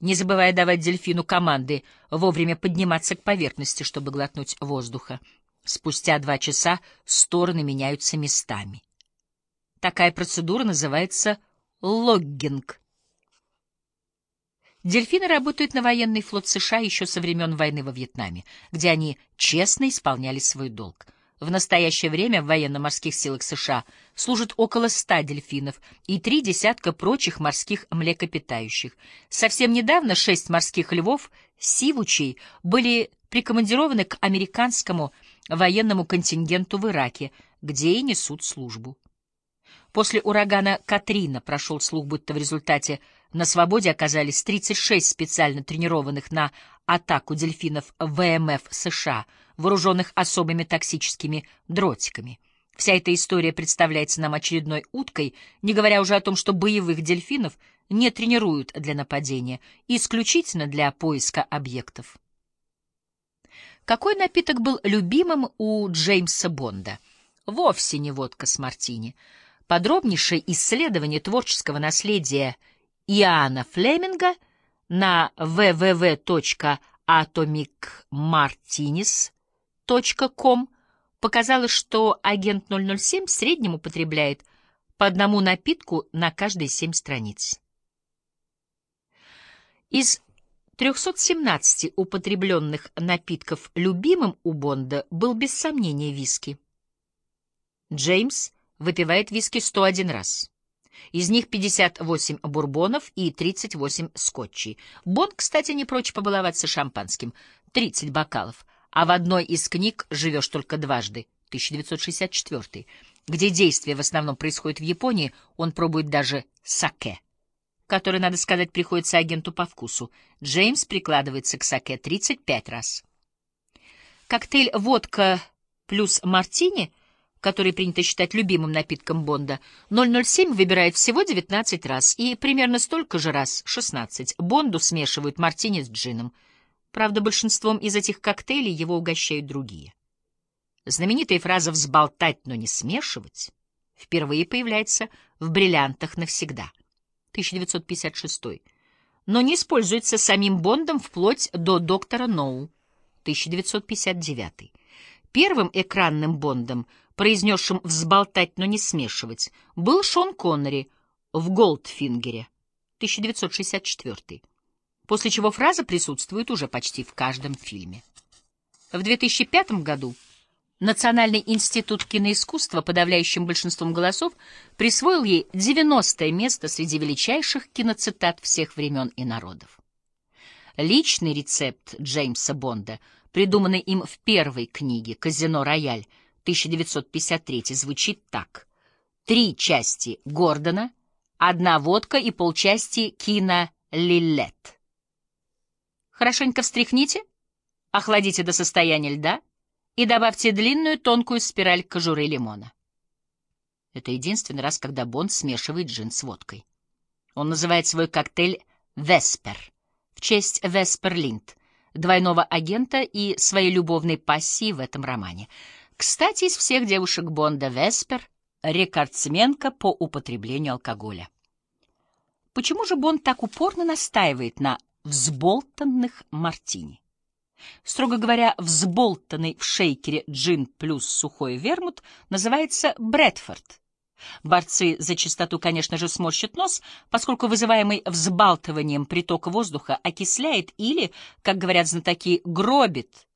не забывая давать дельфину команды вовремя подниматься к поверхности, чтобы глотнуть воздуха. Спустя два часа стороны меняются местами. Такая процедура называется логгинг. Дельфины работают на военный флот США еще со времен войны во Вьетнаме, где они честно исполняли свой долг. В настоящее время в военно-морских силах США служат около ста дельфинов и три десятка прочих морских млекопитающих. Совсем недавно шесть морских львов, сивучей, были прикомандированы к американскому военному контингенту в Ираке, где и несут службу. После урагана Катрина прошел слух, будто в результате на свободе оказались 36 специально тренированных на атаку дельфинов ВМФ США, вооруженных особыми токсическими дротиками. Вся эта история представляется нам очередной уткой, не говоря уже о том, что боевых дельфинов не тренируют для нападения, исключительно для поиска объектов. Какой напиток был любимым у Джеймса Бонда? Вовсе не водка с мартини. Подробнейшее исследование творческого наследия Иоанна Флеминга на www.atomicmartinis.com показало, что агент 007 в среднем употребляет по одному напитку на каждые семь страниц. Из 317 употребленных напитков любимым у Бонда был без сомнения виски. Джеймс выпивает виски 101 раз. Из них 58 бурбонов и 38 скотчей. Бонд, кстати, не прочь побаловаться шампанским. 30 бокалов. А в одной из книг «Живешь только дважды» 1964 где действие в основном происходит в Японии, он пробует даже саке, который, надо сказать, приходится агенту по вкусу. Джеймс прикладывается к саке 35 раз. Коктейль «Водка плюс мартини» который принято считать любимым напитком Бонда, 007 выбирает всего 19 раз и примерно столько же раз, 16, Бонду смешивают мартини с джином. Правда, большинством из этих коктейлей его угощают другие. Знаменитая фраза «взболтать, но не смешивать» впервые появляется в «Бриллиантах навсегда» 1956 но не используется самим Бондом вплоть до «Доктора Ноу» 1959 Первым экранным Бондом произнесшим «взболтать, но не смешивать», был Шон Коннери в «Голдфингере» 1964 после чего фраза присутствует уже почти в каждом фильме. В 2005 году Национальный институт киноискусства подавляющим большинством голосов присвоил ей 90 место среди величайших киноцитат всех времен и народов. Личный рецепт Джеймса Бонда, придуманный им в первой книге «Казино Рояль», 1953 звучит так. Три части Гордона, одна водка и полчасти Кина Лилет. Хорошенько встряхните, охладите до состояния льда и добавьте длинную тонкую спираль кожуры лимона. Это единственный раз, когда Бонд смешивает джин с водкой. Он называет свой коктейль «Веспер» в честь Веспер Линд, двойного агента и своей любовной пассии в этом романе — кстати, из всех девушек Бонда Веспер — рекордсменка по употреблению алкоголя. Почему же Бонд так упорно настаивает на взболтанных мартини? Строго говоря, взболтанный в шейкере джин плюс сухой вермут называется Брэдфорд. Борцы за чистоту, конечно же, сморщат нос, поскольку вызываемый взбалтыванием приток воздуха окисляет или, как говорят знатоки, гробит